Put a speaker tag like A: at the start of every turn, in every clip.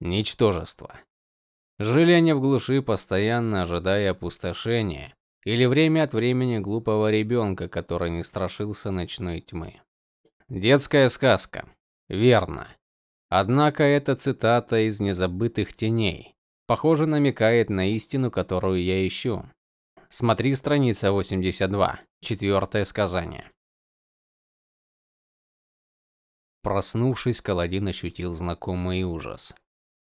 A: Ничтожество. Жили они в глуши, постоянно ожидая опустошения или время от времени глупого ребенка, который не страшился ночной тьмы. Детская сказка. Верно. Однако эта цитата из незабытых теней, похоже, намекает на истину, которую я ищу. Смотри страница 82, четвертое сказание. Проснувшись, Каладин ощутил знакомый ужас.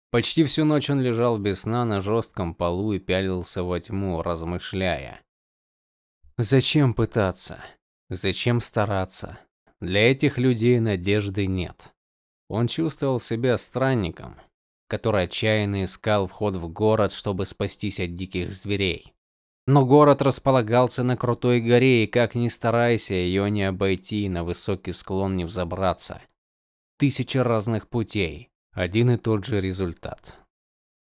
A: Почти всю ночь он лежал без сна на жестком полу и пялился во тьму, размышляя. Зачем пытаться? Зачем стараться? Для этих людей надежды нет. Он чувствовал себя странником, который отчаянно искал вход в город, чтобы спастись от диких зверей. Но город располагался на крутой горе, и как ни старайся, ее не обойти и на высокий склон не взобраться. Тысячи разных путей, один и тот же результат.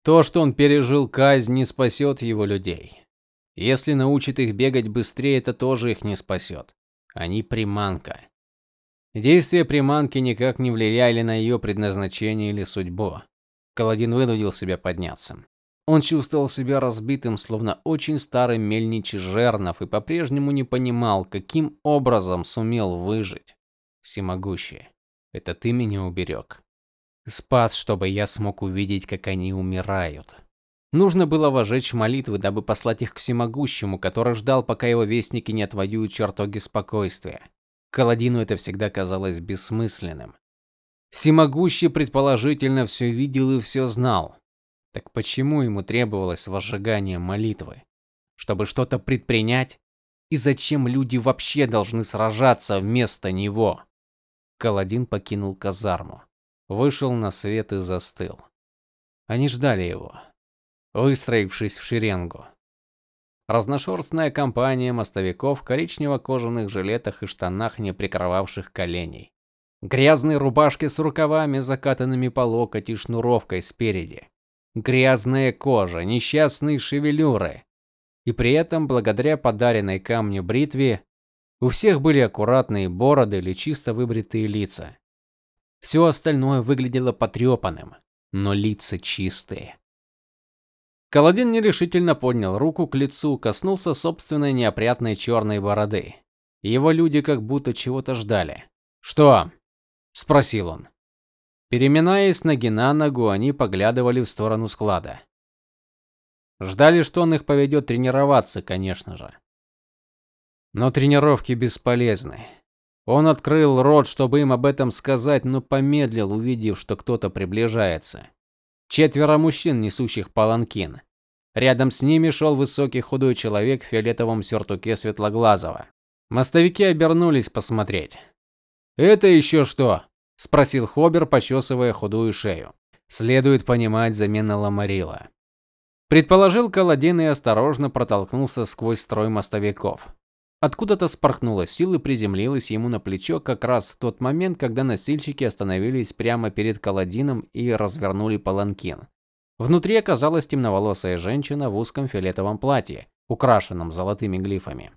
A: То, что он пережил казнь, не спасет его людей. Если научит их бегать быстрее, это тоже их не спасет. Они приманка. Действия приманки никак не влияли на ее предназначение или судьбу. Каладин вынудил себя подняться. Он чувствовал себя разбитым, словно очень старый мельничий жернов, и по-прежнему не понимал, каким образом сумел выжить. Всемогущий, это ты меня уберег. Спас, чтобы я смог увидеть, как они умирают. Нужно было вожечь молитвы, дабы послать их к всемогущему, который ждал, пока его вестники не отвоюют чертоги спокойствия. Каладину это всегда казалось бессмысленным. Всемогущий предположительно все видел и все знал. Так почему ему требовалось возжигание молитвы? Чтобы что-то предпринять? И зачем люди вообще должны сражаться вместо него? Каладин покинул казарму, вышел на свет и застыл. Они ждали его, выстроившись в шеренгу. Разношерстная компания мостовиков в коричнево-кожаных жилетах и штанах, не прикрывавших коленей. Грязные рубашки с рукавами, закатанными по локоть и шнуровкой спереди грязная кожа, несчастные шевелюры. И при этом, благодаря подаренной камню бритве, у всех были аккуратные бороды или чисто выбритые лица. Все остальное выглядело потрепанным, но лица чистые. Каладин нерешительно поднял руку к лицу, коснулся собственной неопрятной черной бороды. Его люди как будто чего-то ждали. "Что?" спросил он. Переминаясь ноги на ногу, они поглядывали в сторону склада. Ждали, что он их поведет тренироваться, конечно же. Но тренировки бесполезны. Он открыл рот, чтобы им об этом сказать, но помедлил, увидев, что кто-то приближается. Четверо мужчин, несущих паланкин. Рядом с ними шел высокий худой человек в фиолетовом сюртуке светлоглазого. Мостовики обернулись посмотреть. "Это еще что?" спросил Хобер, почесывая худую шею. Следует понимать замена Ламарила. Предположил Каладин и осторожно протолкнулся сквозь строй мостовиков. Откуда-то спорхнула сила и приземлилась ему на плечо как раз в тот момент, когда носильщики остановились прямо перед Каладином и развернули паланкин. Внутри оказалась темноволосая женщина в узком фиолетовом платье, украшенном золотыми глифами.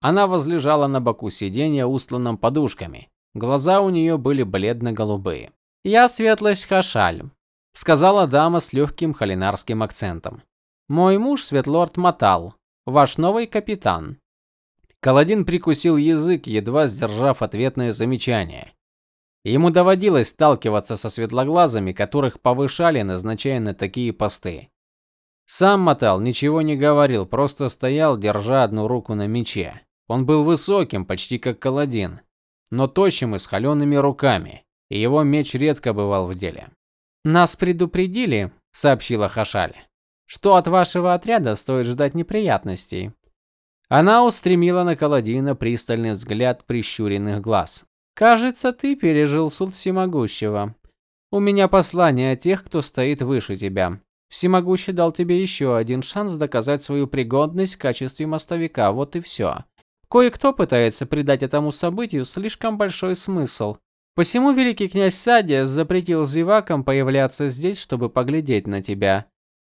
A: Она возлежала на боку сиденья, устланном подушками, Глаза у нее были бледно-голубые. "Я светлость Хашаль", сказала дама с легким холинарским акцентом. "Мой муж Светлорд Матал, ваш новый капитан". Каладин прикусил язык, едва сдержав ответное замечание. Ему доводилось сталкиваться со светлоглазыми, которых повышали, назначая на такие посты. Сам Матал ничего не говорил, просто стоял, держа одну руку на мече. Он был высоким, почти как Каладин но тощим и с холеными руками, и его меч редко бывал в деле. Нас предупредили, сообщила Хашаль, что от вашего отряда стоит ждать неприятностей. Она устремила на Каладина пристальный взгляд прищуренных глаз. Кажется, ты пережил суд всемогущего. У меня послание о тех, кто стоит выше тебя. Всемогущий дал тебе еще один шанс доказать свою пригодность в качестве мостовика. Вот и все. Кое-кто пытается придать этому событию слишком большой смысл. Посему великий князь Садия запретил зевакам появляться здесь, чтобы поглядеть на тебя.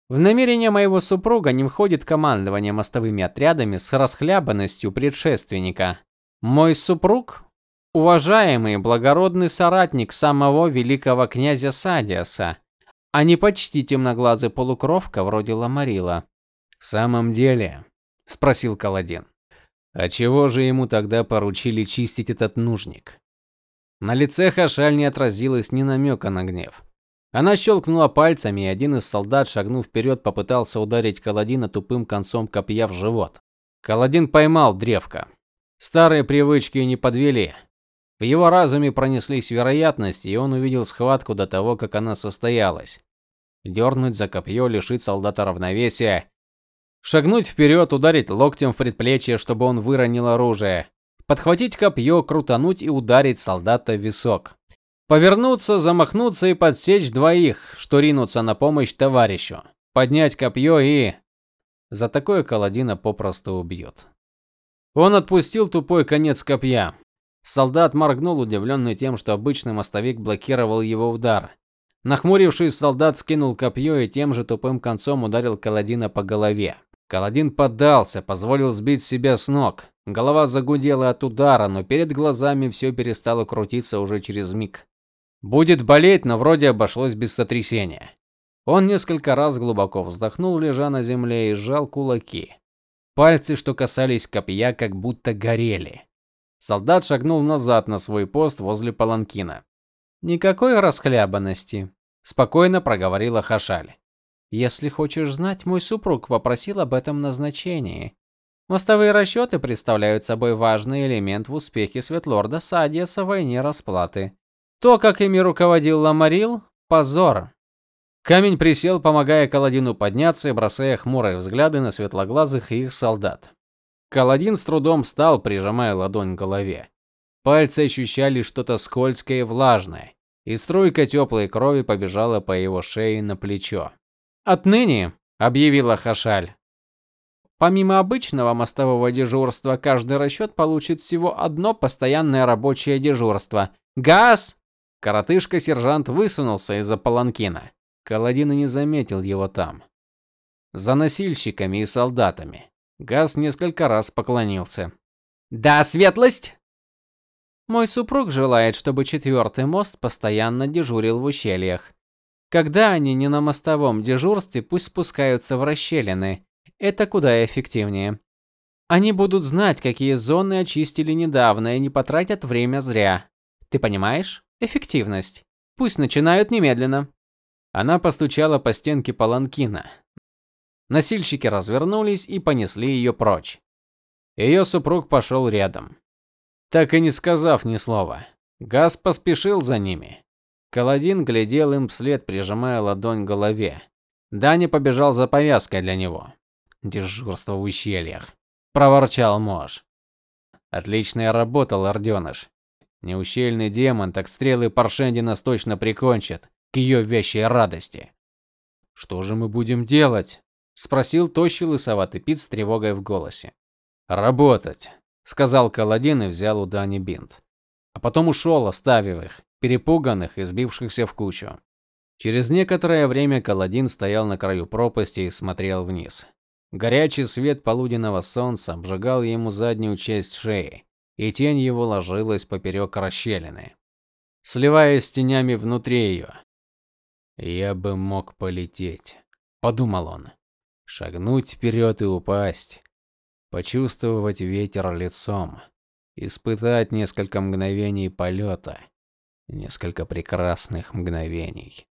A: В намерение моего супруга не входит командование мостовыми отрядами с расхлябанностью предшественника. Мой супруг уважаемый благородный соратник самого великого князя Садиаса. а не почти темноглазый полукровка вроде Ламарила. В самом деле, спросил Каладин. А чего же ему тогда поручили чистить этот нужник? На лице Хашаль не отразилось ни намека на гнев. Она щелкнула пальцами, и один из солдат, шагнув вперед, попытался ударить Каладина тупым концом копья в живот. Каладин поймал древко. Старые привычки не подвели. В его разуме пронеслись вероятности, и он увидел схватку до того, как она состоялась. Дернуть за копье, лишить солдата равновесия, шагнуть вперед, ударить локтем в предплечье, чтобы он выронил оружие, подхватить копье, крутануть и ударить солдата в висок. Повернуться, замахнуться и подсечь двоих, что ринутся на помощь товарищу. Поднять копье и за такое Каладина попросту убьет. Он отпустил тупой конец копья. Солдат моргнул, удивленный тем, что обычный мостовик блокировал его удар. Нахмурившись, солдат скинул копье и тем же тупым концом ударил Каладина по голове. Каладин поддался, позволил сбить себя с ног. Голова загудела от удара, но перед глазами все перестало крутиться уже через миг. Будет болеть, но вроде обошлось без сотрясения. Он несколько раз глубоко вздохнул, лежа на земле, и сжал кулаки. Пальцы, что касались копья, как будто горели. Солдат шагнул назад на свой пост возле паланкина. Никакой расхлябанности, спокойно проговорила Хашаль. Если хочешь знать, мой супруг попросил об этом назначении. Мостовые расчеты представляют собой важный элемент в успехе Светлорда Садиаса в войне расплаты. То, как ими руководил Ламарил, позор. Камень присел, помогая Каладину подняться бросая хмурые взгляды на светлоглазых и их солдат. Каладин с трудом встал, прижимая ладонь к голове. Пальцы ощущали что-то скользкое и влажное, и струйка теплой крови побежала по его шее на плечо. "Отныне", объявила Хашаль. Помимо обычного мостового дежурства, каждый расчет получит всего одно постоянное рабочее дежурство. Газ! Коротышка-сержант высунулся из-за паланкина. Каладин и не заметил его там. За носильщиками и солдатами. Газ несколько раз поклонился. "Да, светлость!" Мой супруг желает, чтобы четвертый мост постоянно дежурил в ущельях. Когда они не на мостовом дежурстве, пусть спускаются в расщелины. Это куда эффективнее. Они будут знать, какие зоны очистили недавно и не потратят время зря. Ты понимаешь? Эффективность. Пусть начинают немедленно. Она постучала по стенке паланкина. Носильщики развернулись и понесли ее прочь. Ее супруг пошел рядом, так и не сказав ни слова. Газ поспешил за ними. Каладин глядел им вслед, прижимая ладонь к голове. Даня побежал за повязкой для него. Дежурство в ущельях, проворчал Мож. Отличная работа, лордёныш. Не ущельный демон, так стрелы Паршенди нас точно прикончат, к ее вещей радости. Что же мы будем делать? спросил тощий лысоватый Пит с тревогой в голосе. Работать, сказал Каладин и взял у Дани бинт. А потом ушел, оставив их, перепуганных и сбившихся в кучу. Через некоторое время Каладин стоял на краю пропасти и смотрел вниз. Горячий свет полуденного солнца обжигал ему заднюю часть шеи, и тень его ложилась поперек расщелины, сливаясь с тенями внутри ее. Я бы мог полететь, подумал он шагнуть вперед и упасть, почувствовать ветер лицом, испытать несколько мгновений полета, несколько прекрасных мгновений.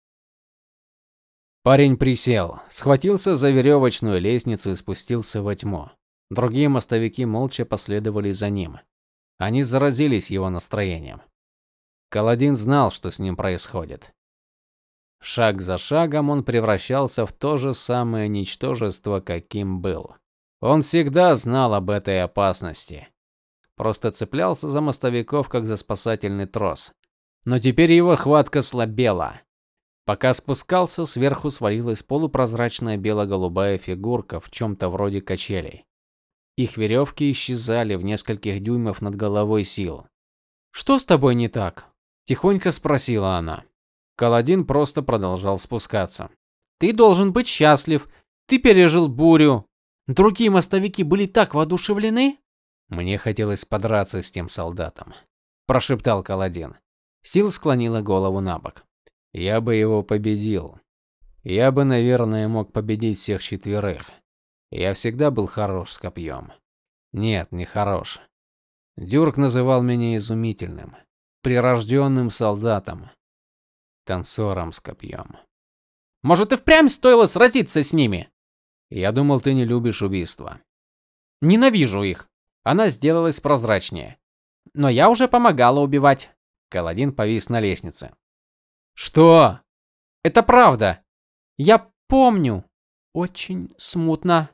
A: Парень присел, схватился за веревочную лестницу и спустился во тьму. Другие мостовики молча последовали за ним. Они заразились его настроением. Каладин знал, что с ним происходит. Шаг за шагом он превращался в то же самое ничтожество, каким был. Он всегда знал об этой опасности. Просто цеплялся за мостовиков как за спасательный трос. Но теперь его хватка слабела. Пока спускался, сверху свалилась полупрозрачная бело-голубая фигурка в чем то вроде качелей. Их веревки исчезали в нескольких дюймов над головой сил. "Что с тобой не так?" тихонько спросила она. Каладин просто продолжал спускаться. Ты должен быть счастлив. Ты пережил бурю. Другие мостовики были так воодушевлены. Мне хотелось подраться с тем солдатом, прошептал Каладин. Сил склонила голову набок. Я бы его победил. я бы, наверное, мог победить всех четверых. Я всегда был хорош с копьем. Нет, не хорош. Дюрк называл меня изумительным, прирожденным солдатом, танцором с копьем.
B: Может, и впрямь стоило сразиться с ними?
A: Я думал, ты не любишь убийства.
B: Ненавижу их. Она сделалась прозрачнее. Но я уже помогала убивать.
A: Каладин повис на лестнице.
B: Что? Это правда. Я помню. Очень смутно.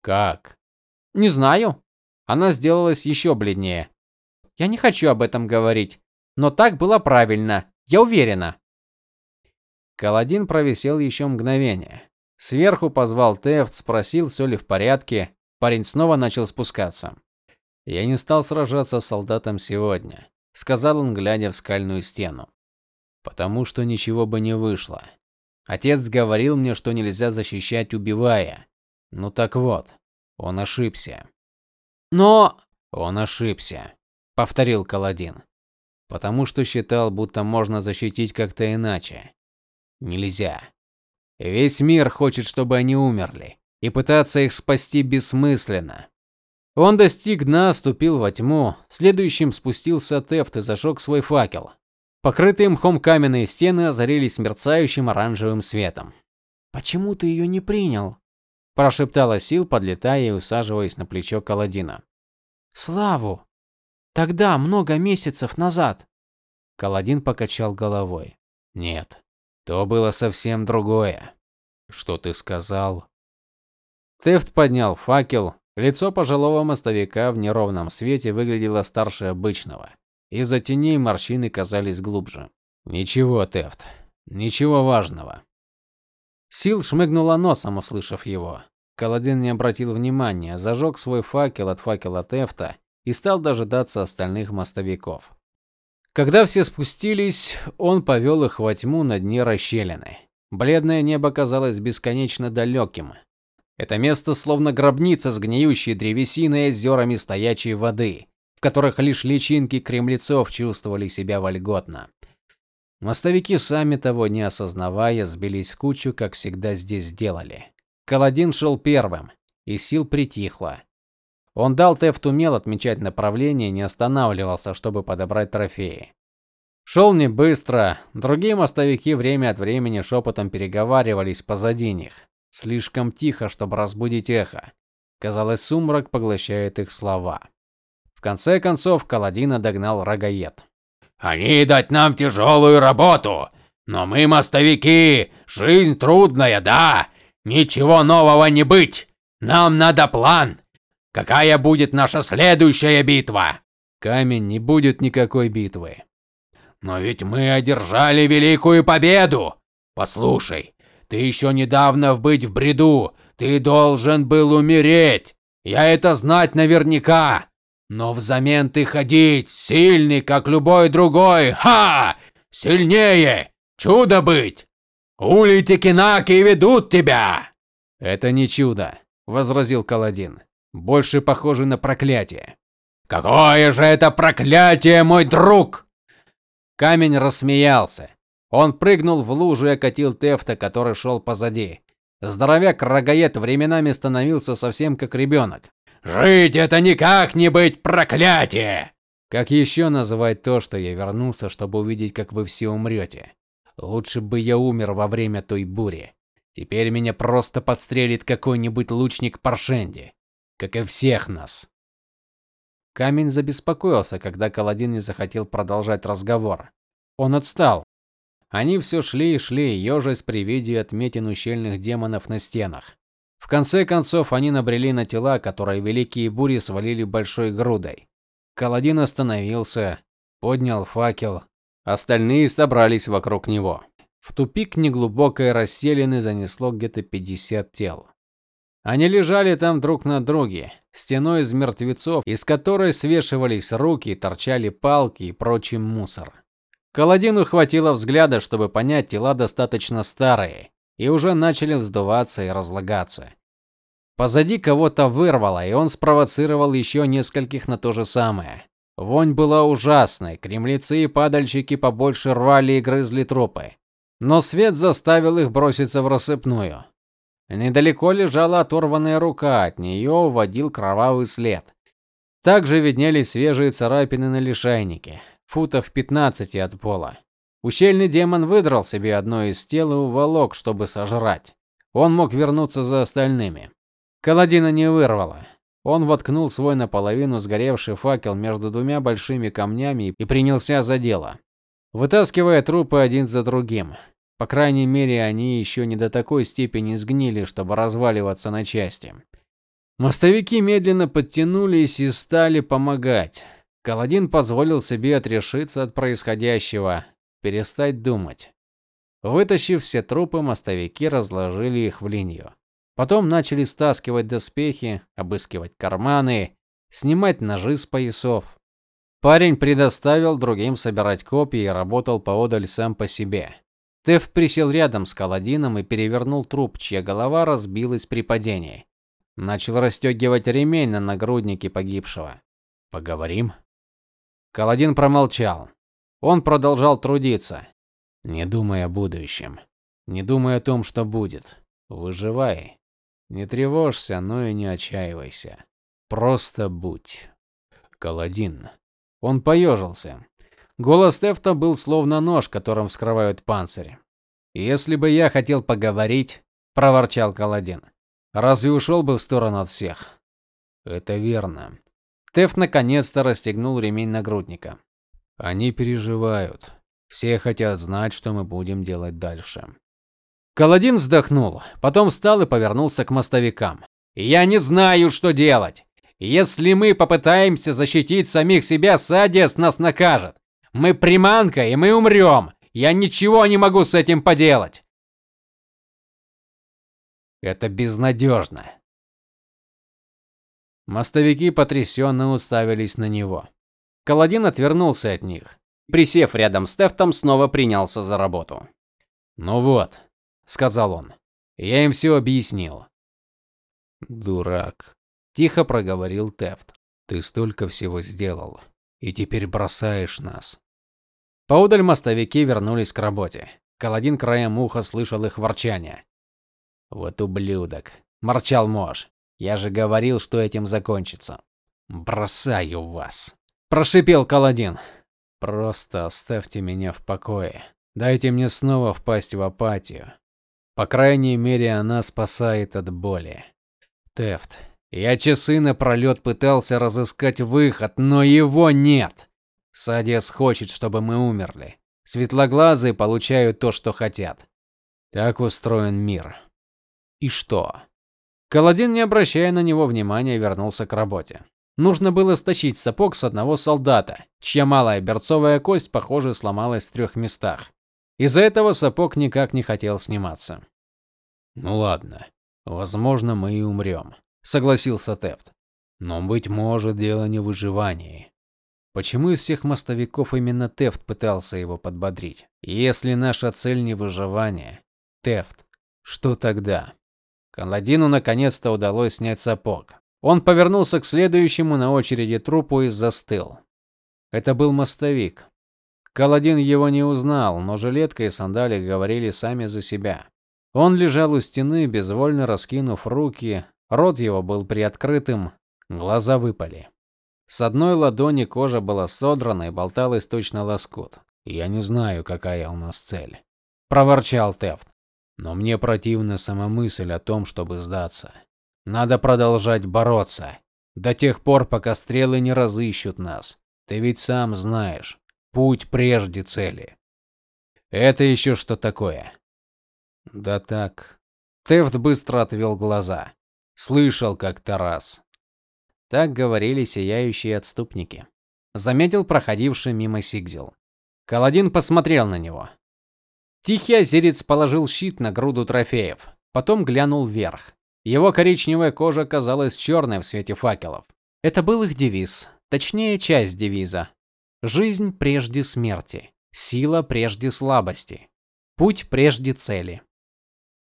A: Как?
B: Не знаю. Она сделалась еще бледнее. Я не хочу об этом говорить, но так было правильно. Я уверена.
A: Каладин провисел еще мгновение. Сверху позвал Тефт, спросил, все ли в порядке. Парень снова начал спускаться. Я не стал сражаться с солдатом сегодня, сказал он, глядя в скальную стену. Потому что ничего бы не вышло. Отец говорил мне, что нельзя защищать убивая. Ну так вот, он ошибся.
B: Но
A: он ошибся, повторил Каладин. Потому что считал, будто можно защитить как-то иначе. Нельзя. Весь мир хочет, чтобы они умерли, и пытаться их спасти бессмысленно. Он достиг дна, ступил во тьму, следующим спустился Тефт и зажег свой факел. Покрытые мхом каменные стены озарились мерцающим оранжевым светом.
B: "Почему ты ее не принял?"
A: Прошептала Сил, подлетая и усаживаясь на плечо Каладина.
B: "Славу. Тогда, много месяцев назад."
A: Каладин покачал головой. "Нет. То было совсем другое. Что ты сказал?" Тефт поднял факел. Лицо пожилого мостовика в неровном свете выглядело старше обычного. Из-за теней морщины казались глубже. Ничего, Тефт. Ничего важного. Сил шмыгнула носом, услышав его. Каладин не обратил внимания, зажег свой факел от факела Тефта и стал дожидаться остальных мостовиков. Когда все спустились, он повел их во тьму на дне расщелины. Бледное небо казалось бесконечно далеким. Это место словно гробница с гниющей древесиной и озерами стоячей воды в которых лишь личинки кремлецов чувствовали себя вольготно. Мостовики сами того не осознавая, сбились в кучу, как всегда здесь делали. Каладин шел первым, и сил притихло. Он дал Тефт умел отмечать направление, не останавливался, чтобы подобрать трофеи. Шел не быстро, другие мостовики время от времени шепотом переговаривались позади них, слишком тихо, чтобы разбудить эхо. Казалось, сумрак поглощает их слова. В конце концов Каладина догнал Рогаед.
C: Они дать нам тяжелую работу, но мы мостовики, жизнь трудная, да. Ничего нового не быть. Нам надо план. Какая будет наша следующая битва?
A: Камень не будет никакой битвы.
C: Но ведь мы одержали великую победу. Послушай, ты еще недавно в быть в бреду. Ты должен был умереть. Я это знать наверняка. Но взамен ты ходить, сильный, как любой другой. Ха! Сильнее! Чудо быть! Улити Кинаки ведут тебя.
A: Это не чудо, возразил Каладин. Больше похоже на проклятие.
C: Какое же это проклятие, мой друг?
A: Камень рассмеялся. Он прыгнул в лужу и окатил Тефта, который шел позади. Здоровяк Рогаед временами становился совсем как ребенок.
C: Жить это никак не быть проклятие.
A: Как еще называть то, что я вернулся, чтобы увидеть, как вы все умрете? Лучше бы я умер во время той бури. Теперь меня просто подстрелит какой-нибудь лучник Паршенди, как и всех нас. Камень забеспокоился, когда Каладин не захотел продолжать разговор. Он отстал. Они все шли и шли, ежась при виде отметин ущельных демонов на стенах. В конце концов они набрели на тела, которые великие бури свалили большой грудой. Каладин остановился, поднял факел. Остальные собрались вокруг него. В тупик неглубокой расселины занесло где-то 50 тел. Они лежали там друг на друге, стеной из мертвецов, из которой свешивались руки, торчали палки и прочий мусор. Каладину хватило взгляда, чтобы понять, тела достаточно старые, и уже начали вздуваться и разлагаться. Позади кого-то вырвало, и он спровоцировал еще нескольких на то же самое. Вонь была ужасной, кремлецы и падальщики побольше рвали и грызли трупы.
B: но свет заставил их броситься в рассыпную. Недалеко лежала оторванная рука, от нее уводил кровавый след. Также виднелись свежие царапины на лишайнике, футах в 15 от пола. Ущельный демон выдрал себе одно из тел и уволок, чтобы сожрать. Он мог вернуться за остальными. Каладина не вырвало. Он воткнул свой наполовину сгоревший факел между двумя большими камнями и принялся за дело, вытаскивая трупы один за другим. По крайней мере, они еще не до такой степени сгнили, чтобы разваливаться на части. Мостовики медленно подтянулись и стали помогать. Каладин позволил себе отрешиться от происходящего, перестать думать. Вытащив все трупы, мостовики разложили их в линию. Потом начали стаскивать доспехи, обыскивать карманы, снимать ножи с поясов. Парень предоставил другим собирать копии и работал поодаль сам по себе. Теф присел рядом с Каладином и перевернул труп, чья голова разбилась при падении. Начал расстегивать ремень на нагруднике погибшего. Поговорим. Каладин промолчал. Он продолжал трудиться, не думай о будущем, не думай о том, что будет. Выживай. Не тревожься, но и не отчаивайся. Просто будь. Каладин. Он поежился. Голос Тефта был словно нож, которым вскрывают панцирь. Если бы я хотел поговорить, проворчал Каладин. Разве ушел бы в сторону от всех? Это верно. Тефт наконец-то расстегнул ремень нагрудника. Они переживают. Все хотят знать, что мы будем делать дальше. Каладин вздохнул, потом встал и повернулся к мостовикам. Я не знаю, что делать. Если мы попытаемся защитить самих себя, Садиас нас накажет. Мы приманка, и мы умрем. Я ничего не могу с этим поделать. Это безнадежно. Мостовики потрясенно уставились на него. Каладин отвернулся от них. Присев рядом с Тефтом, снова принялся за работу. "Ну вот", сказал он. "Я им все объяснил". "Дурак", тихо проговорил Тефт. "Ты столько всего сделал, и теперь бросаешь нас". Поодаль мостовики вернулись к работе. Каладин краем уха слышал их ворчание. "Вот ублюдок", морчал Мож. "Я же говорил, что этим закончится". "Бросаю вас", прошипел Каладин. Просто оставьте меня в покое. Дайте мне снова впасть в апатию. По крайней мере, она спасает от боли. Тефт, я часы напролет пытался разыскать выход, но его нет. Садиас хочет, чтобы мы умерли. Светлоглазые получают то, что хотят. Так устроен мир. И что? Каладин, не обращая на него внимания, вернулся к работе. Нужно было стащить сапог с одного солдата, чья малая берцовая кость, похоже, сломалась в трех местах. Из-за этого сапог никак не хотел сниматься. Ну ладно. Возможно, мы и умрем», — согласился Тефт. Но быть может, дело не в выживании. Почему из всех мостовиков именно Тефт пытался его подбодрить? Если наша цель не выживание, Тефт, что тогда? Каладину наконец-то удалось снять сапог. Он повернулся к следующему на очереди трупу и застыл. Это был мостовик. Каладин его не узнал, но жилетка и сандали говорили сами за себя. Он лежал у стены, безвольно раскинув руки, рот его был приоткрытым, глаза выпали. С одной ладони кожа была содрана и болталась точно лоскут. Я не знаю, какая у нас цель, проворчал Тефт. Но мне противна сама мысль о том, чтобы сдаться. Надо продолжать бороться до тех пор, пока стрелы не разыщут нас. Ты ведь сам знаешь, путь прежде цели. Это еще что такое? Да так. Тефт быстро отвел глаза. Слышал как-то раз. Так говорили сияющие отступники. Заметил проходивший мимо Сигзил. Каладин посмотрел на него. Тихий озерец положил щит на груду трофеев, потом глянул вверх. Его коричневая кожа казалась черной в свете факелов. Это был их девиз, точнее, часть девиза. Жизнь прежде смерти, сила прежде слабости, путь прежде цели.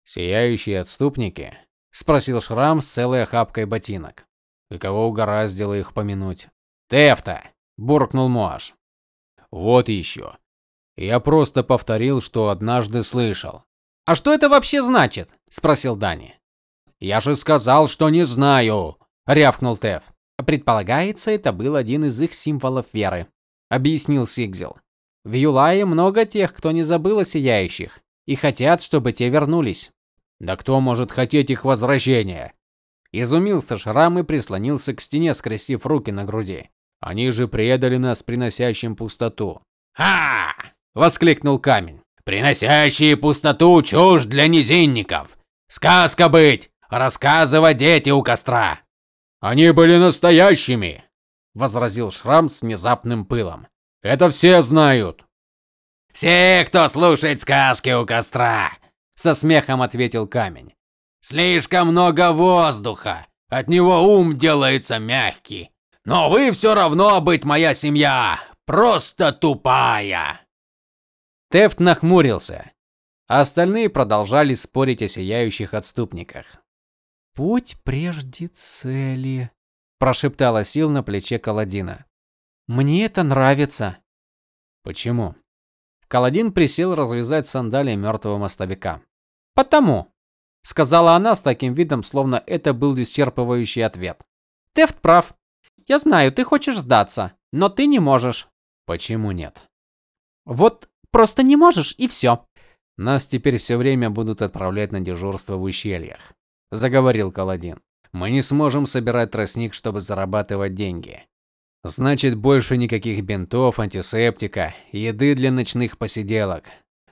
B: Сияющие отступники, спросил Шрам с целой охапкой ботинок. И кого угораздило их помянуть? Тефта, буркнул Моаш. Вот еще. Я просто повторил, что однажды слышал.
A: А что это вообще значит? спросил Дани.
B: Я же сказал, что не знаю, рявкнул Теф.
A: Предполагается, это был один из их символов веры, объяснил Сигзел. В Юлае много тех, кто не забыл о сияющих и хотят, чтобы те вернулись.
B: Да кто может хотеть их возвращения?
A: Изумился Шрам и прислонился к стене, скрестив руки на груди.
B: Они же предали нас приносящим пустоту.
C: Ха! воскликнул Камень. Приносящие пустоту чушь для низинников. Сказка быть, рассказывать дети у костра.
B: Они были настоящими,
A: возразил Шрам с внезапным пылом.
B: Это все знают.
C: Все, кто слушает сказки у костра, со смехом ответил Камень. Слишком много воздуха. От него ум делается мягкий. Но вы все равно быть моя семья. Просто тупая.
A: Тефт нахмурился. А остальные продолжали спорить о сияющих отступниках.
B: Путь прежде цели, прошептала Сил на плече Каладина. Мне это нравится.
A: Почему? Каладин присел развязать сандалии мертвого мостовика.
B: Потому,
A: сказала она с таким видом, словно это был исчерпывающий ответ.
B: Тефт прав. Я знаю, ты хочешь сдаться, но ты не можешь.
A: Почему нет?
B: Вот просто не можешь и все.
A: Нас теперь все время будут отправлять на дежурство в ущельях, заговорил Каладин. Мы не сможем собирать тростник, чтобы зарабатывать деньги. Значит, больше никаких бинтов, антисептика, еды для ночных посиделок.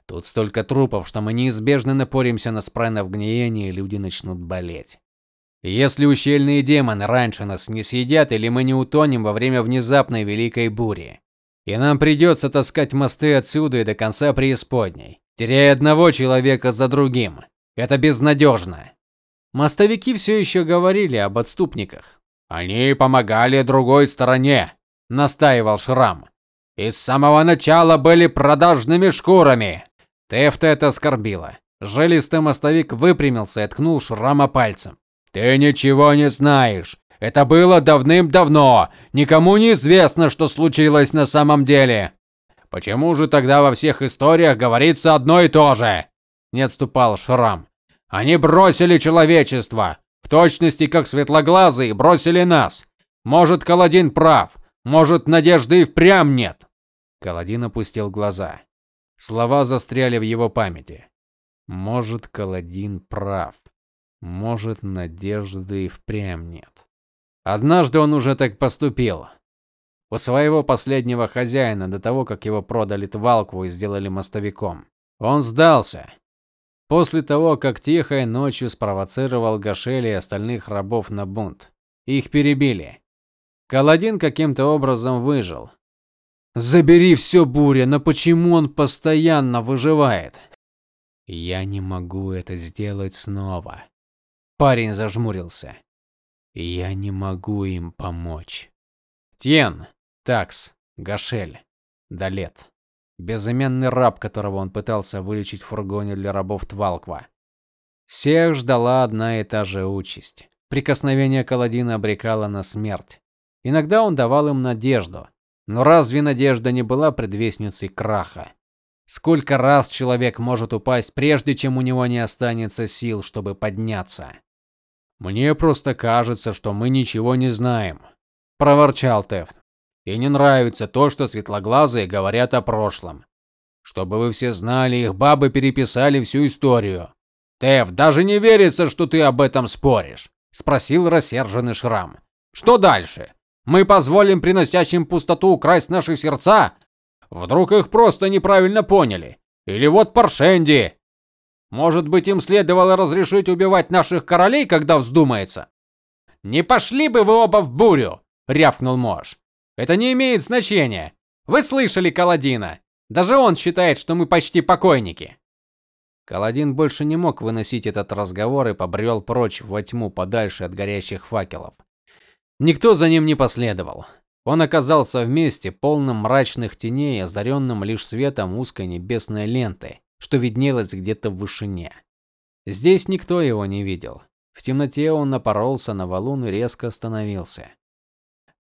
A: Тут столько трупов, что мы неизбежно напоримся на спрайна в гниение, и люди начнут болеть. Если ущельные демоны раньше нас не съедят или мы не утонем во время внезапной великой бури, и нам придется таскать мосты отсюда и до конца преисподней, теряя одного человека за другим. Это безнадежно. Мостовики все еще говорили об отступниках.
C: Они помогали другой стороне, настаивал Шрам. И с самого начала были продажными шкурами.
A: Тефта это оскорбило. Жилистый мостовик выпрямился и ткнул Шрама пальцем.
C: Ты ничего не знаешь. Это было давным-давно. Никому не известно, что случилось на самом деле.
A: Почему же тогда во всех историях говорится одно и то же? Не отступал Шрам. Они бросили человечество, в точности как светлоглазые бросили нас. Может, Каладин прав, может, надежды и впрямь нет. Каладин опустил глаза. Слова застряли в его памяти. Может, Каладин прав. Может, надежды и впрямь нет. Однажды он уже так поступил. У своего последнего хозяина до того, как его продали Твалкву и сделали мостовиком. Он сдался После того, как тихой ночью спровоцировал Гашели и остальных рабов на бунт, их перебили. Каладин каким-то образом выжил. Забери все, Буря, но почему он постоянно выживает? Я не могу это сделать снова. Парень зажмурился. Я не могу им помочь. Тен, Такс, Гашель, Далет безымянный раб, которого он пытался вылечить в фургоне для рабов Твалква. Всех ждала одна и та же участь. Прикосновение Каладина обрекало на смерть. Иногда он давал им надежду, но разве надежда не была предвестницей краха? Сколько раз человек может упасть, прежде чем у него не останется сил, чтобы подняться? Мне просто кажется, что мы ничего не знаем, проворчал Тефт. И не нравится то, что светлоглазые говорят о прошлом. Чтобы вы все знали, их бабы переписали всю историю. Тев, даже не верится, что ты об этом споришь, спросил рассерженный Шрам. Что дальше? Мы позволим приносящим пустоту украсть наши сердца? Вдруг их просто неправильно поняли? Или вот Паршенди? Может быть, им следовало разрешить убивать наших королей, когда вздумается? Не пошли бы вы оба в бурю, рявкнул Мош. Это не имеет значения. Вы слышали Каладина? Даже он считает, что мы почти покойники. Каладин больше не мог выносить этот разговор и побрел прочь во тьму подальше от горящих факелов. Никто за ним не последовал. Он оказался в месте, полном мрачных теней, озаренном лишь светом узкой небесной ленты, что виднелось где-то в вышине. Здесь никто его не видел. В темноте он напоролся на валун и резко остановился.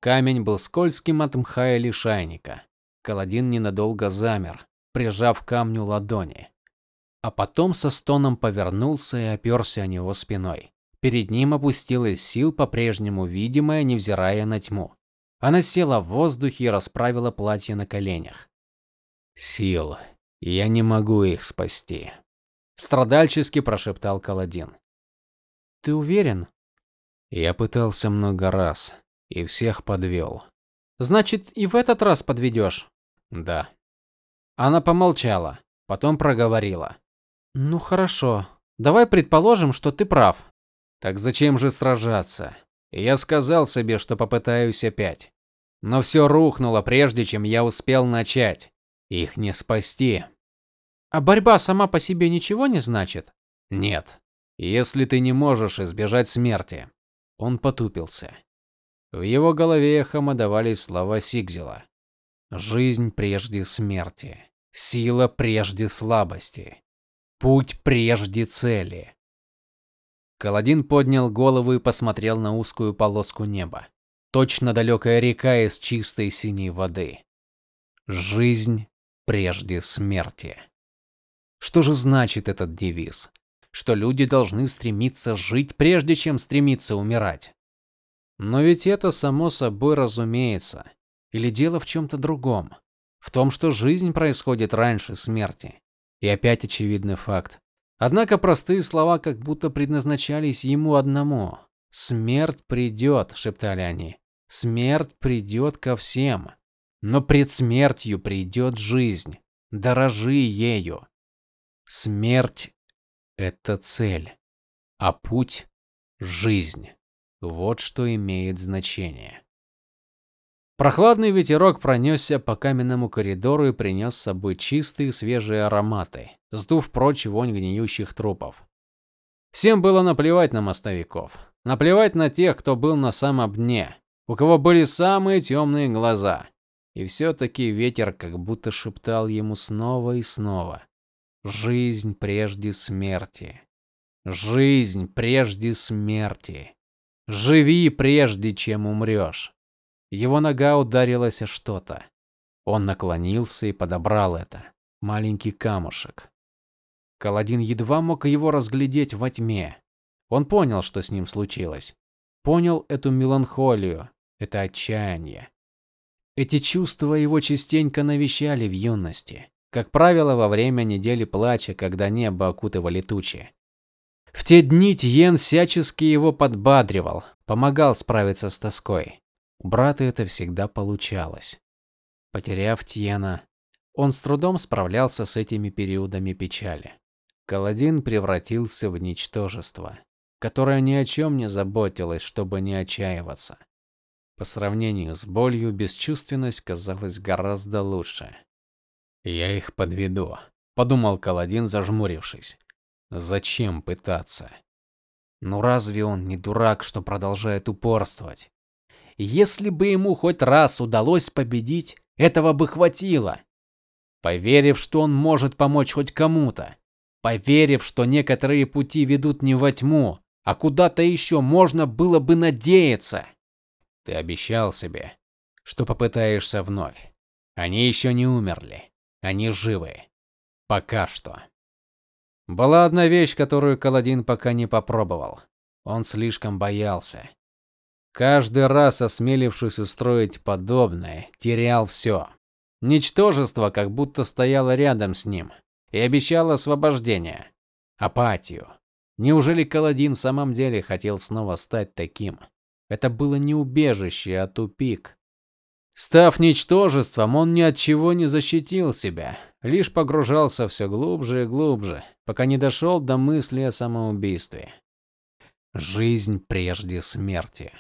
A: Камень был скользким от мха и лишайника. Каладин ненадолго замер,
B: прижав камню ладони. А потом со стоном повернулся и оперся о него спиной. Перед ним опустилась сил, по-прежнему видимая, невзирая на тьму. Она села в воздухе и расправила платье на коленях.
A: Сил, я не могу их спасти,
B: страдальчески прошептал Каладин. Ты уверен?
A: Я пытался много раз и всех подвел.
B: Значит, и в этот раз подведешь?»
A: Да.
B: Она помолчала, потом проговорила. Ну хорошо. Давай предположим, что ты прав.
A: Так зачем же сражаться? Я сказал себе, что попытаюсь опять. Но все рухнуло прежде, чем я успел начать. Их не спасти.
B: А борьба сама по себе ничего не значит?
A: Нет. Если ты не можешь избежать смерти. Он потупился. В его голове эхом отдавались слова Сигзела. Жизнь прежде смерти, сила прежде слабости, путь прежде цели. Каладин поднял голову и посмотрел на узкую полоску неба. Точно далекая река из чистой синей воды. Жизнь прежде смерти. Что же значит этот девиз? Что люди должны стремиться жить прежде чем стремиться умирать. Но ведь это само собой разумеется. Или дело в чем то другом? В том, что жизнь происходит раньше смерти. И опять очевидный факт. Однако простые слова как будто предназначались ему одному. Смерть придет», — шептали они. Смерть придет ко всем. Но пред смертью придет жизнь. Дорожи ею. Смерть это цель, а путь жизнь. Вот что имеет значение. Прохладный ветерок пронесся по каменному коридору и принес с собой чистые свежие ароматы, сдув прочь вонь гниющих трупов. Всем было наплевать на мостовиков, наплевать на тех, кто был на самом дне, у кого были самые темные глаза. И все таки ветер как будто шептал ему снова и снова: жизнь прежде смерти. Жизнь прежде смерти. Живи прежде чем умрешь. Его нога ударилась о что-то. Он наклонился и подобрал это. Маленький камушек. Каладин едва мог его разглядеть во тьме. Он понял, что с ним случилось. Понял эту меланхолию, это отчаяние. Эти чувства его частенько навещали в юности, как правило, во время недели плача, когда небо окутывали тучи. В те дни Тьен всячески его подбадривал, помогал справиться с тоской. У брата это всегда получалось. Потеряв Тьена, он с трудом справлялся с этими периодами печали. Каладин превратился в ничтожество, которое ни о чем не заботилось, чтобы не отчаиваться. По сравнению с болью, бесчувственность казалась гораздо лучше. Я их подведу, подумал Каладин, зажмурившись. Зачем пытаться? Ну разве он не дурак, что продолжает упорствовать? Если бы ему хоть раз удалось победить, этого бы хватило. Поверив, что он может помочь хоть кому-то, поверив, что некоторые пути ведут не во тьму, а куда-то еще можно было бы надеяться. Ты обещал себе, что попытаешься вновь. Они еще не умерли. Они живы. Пока что. Была одна вещь, которую Каладин пока не попробовал. Он слишком боялся. Каждый раз осмелившись устроить подобное, терял все. Ничтожество как будто стояло рядом с ним и обещало освобождение, апатию. Неужели Каладин в самом деле хотел снова стать таким? Это было не убежище, а тупик. Став ничтожеством, он ни от чего не защитил себя, лишь погружался все глубже и глубже, пока не дошел до мысли о самоубийстве. Жизнь прежде смерти.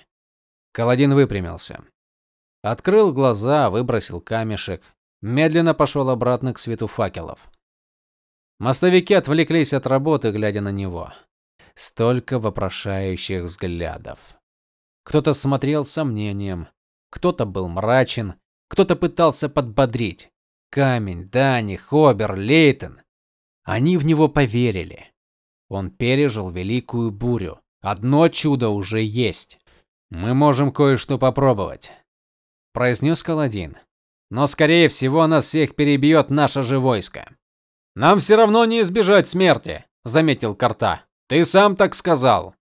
A: Каладин выпрямился. Открыл глаза, выбросил камешек, медленно пошел обратно к свету факелов. Мостовики отвлеклись от работы, глядя на него. Столько вопрошающих взглядов. Кто-то смотрел с сомнением, кто-то был мрачен, кто-то пытался подбодрить. Камень, Дани, Хобер, Лейтен. Они в него поверили. Он пережил великую бурю. Одно чудо уже есть. Мы можем кое-что попробовать, произнес Каладин.
B: Но скорее всего нас всех перебьет наше же войско. Нам все равно не избежать смерти, заметил Карта. Ты сам так сказал.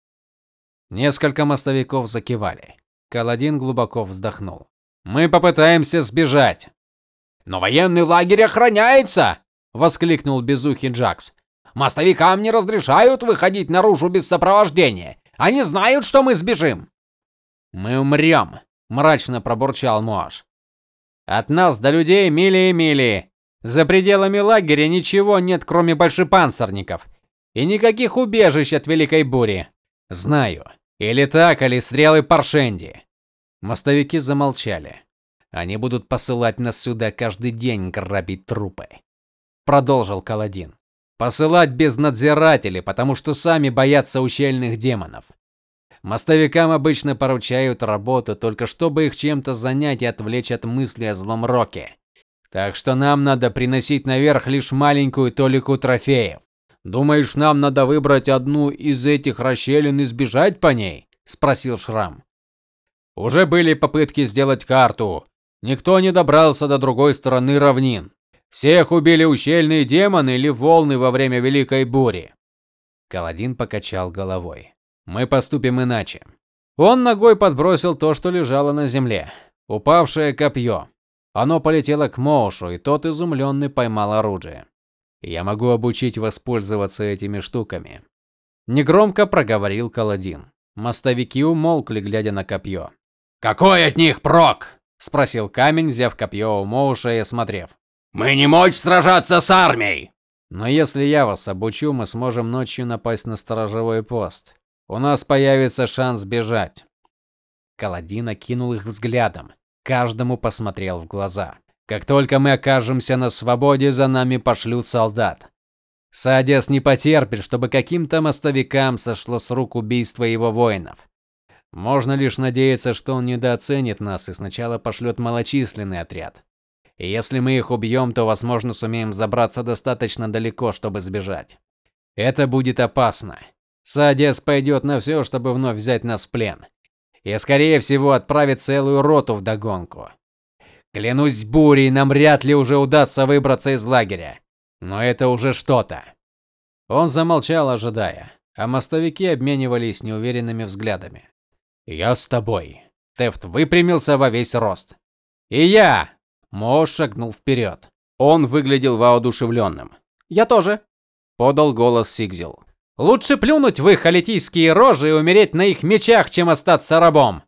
B: Несколько мостовиков закивали. Каладин глубоко вздохнул. Мы попытаемся сбежать.
C: Но военный лагерь охраняется, воскликнул безухий Джакс. Мостовикам не разрешают выходить наружу без сопровождения. Они знают, что мы сбежим.
B: Мы умрем», – мрачно пробурчал Мош. От нас до людей мили и мили. За пределами лагеря ничего нет, кроме большепанцирников. И никаких убежищ от великой бури. Знаю. Или так, или стрелы Паршенди. Мостовики замолчали. Они будут посылать нас сюда каждый день грабить трупы, продолжил Каладин. Посылать без надзирателей, потому что сами боятся ущельных демонов. Мостовикам обычно поручают работу только чтобы их чем-то занять и отвлечь от мысли о злом роке. Так что нам надо приносить наверх лишь маленькую толику трофеев. Думаешь, нам надо выбрать одну из этих расщелин и сбежать по ней? спросил Шрам. Уже были попытки сделать карту. Никто не добрался до другой стороны равнин. Всех убили ущельные демоны или волны во время великой бури. Каладин покачал головой. Мы поступим иначе. Он ногой подбросил то, что лежало на земле. Упавшее копье. Оно полетело к Моушу, и тот изумленный поймал оружие. Я могу обучить воспользоваться этими штуками, негромко проговорил Каладин. Мостовики умолкли, глядя на копье.
C: Какой от них прок?
B: Спросил Камень, взяв копье у Моуша и осмотрев.
C: Мы не можем сражаться с армией.
B: Но если я вас обучу, мы сможем ночью напасть на сторожевой пост. У нас появится шанс бежать. Каладин окинул их взглядом, каждому посмотрел в глаза. Как только мы окажемся на свободе, за нами пошлют солдат. Садиас не потерпит, чтобы каким-то мостовикам сошло с рук убийство его воинов. Можно лишь надеяться, что он недооценит нас и сначала пошлет малочисленный отряд. И если мы их убьем, то, возможно, сумеем забраться достаточно далеко, чтобы сбежать. Это будет опасно. Садес пойдет на все, чтобы вновь взять нас в плен. И скорее всего отправит целую роту в догонку. Клянусь бурей, нам вряд ли уже удастся выбраться из лагеря. Но это уже что-то. Он замолчал, ожидая, а мостовики обменивались неуверенными взглядами. Я с тобой. Тефт выпрямился во весь рост. И я. Мош шагнул вперед. Он выглядел воодушевленным. Я тоже, подал голос Сигзил. Лучше плюнуть в их алитийские рожи и умереть на их мечах, чем остаться рабом.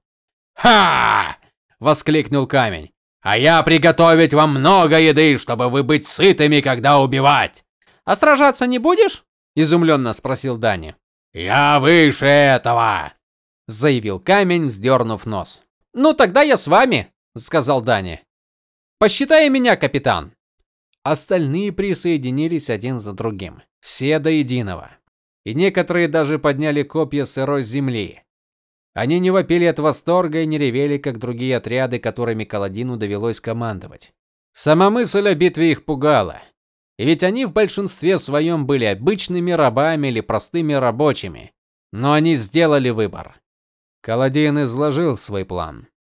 C: Ха! воскликнул камень. А я приготовить вам много еды, чтобы вы быть сытыми, когда убивать.
B: А сражаться не будешь? изумленно спросил Дани.
C: Я выше этого,
B: заявил камень, вздернув нос. Ну тогда я с вами, сказал Дани. Посчитай меня, капитан. Остальные присоединились один за другим, все до единого и некоторые даже подняли копья сырой земли. Они не вопили от восторга и не ревели, как другие отряды, которыми Каладину довелось командовать. Сама мысль о битве их пугала. И ведь они в большинстве своем были обычными рабами или простыми рабочими, но они сделали выбор. Каладин изложил свой план.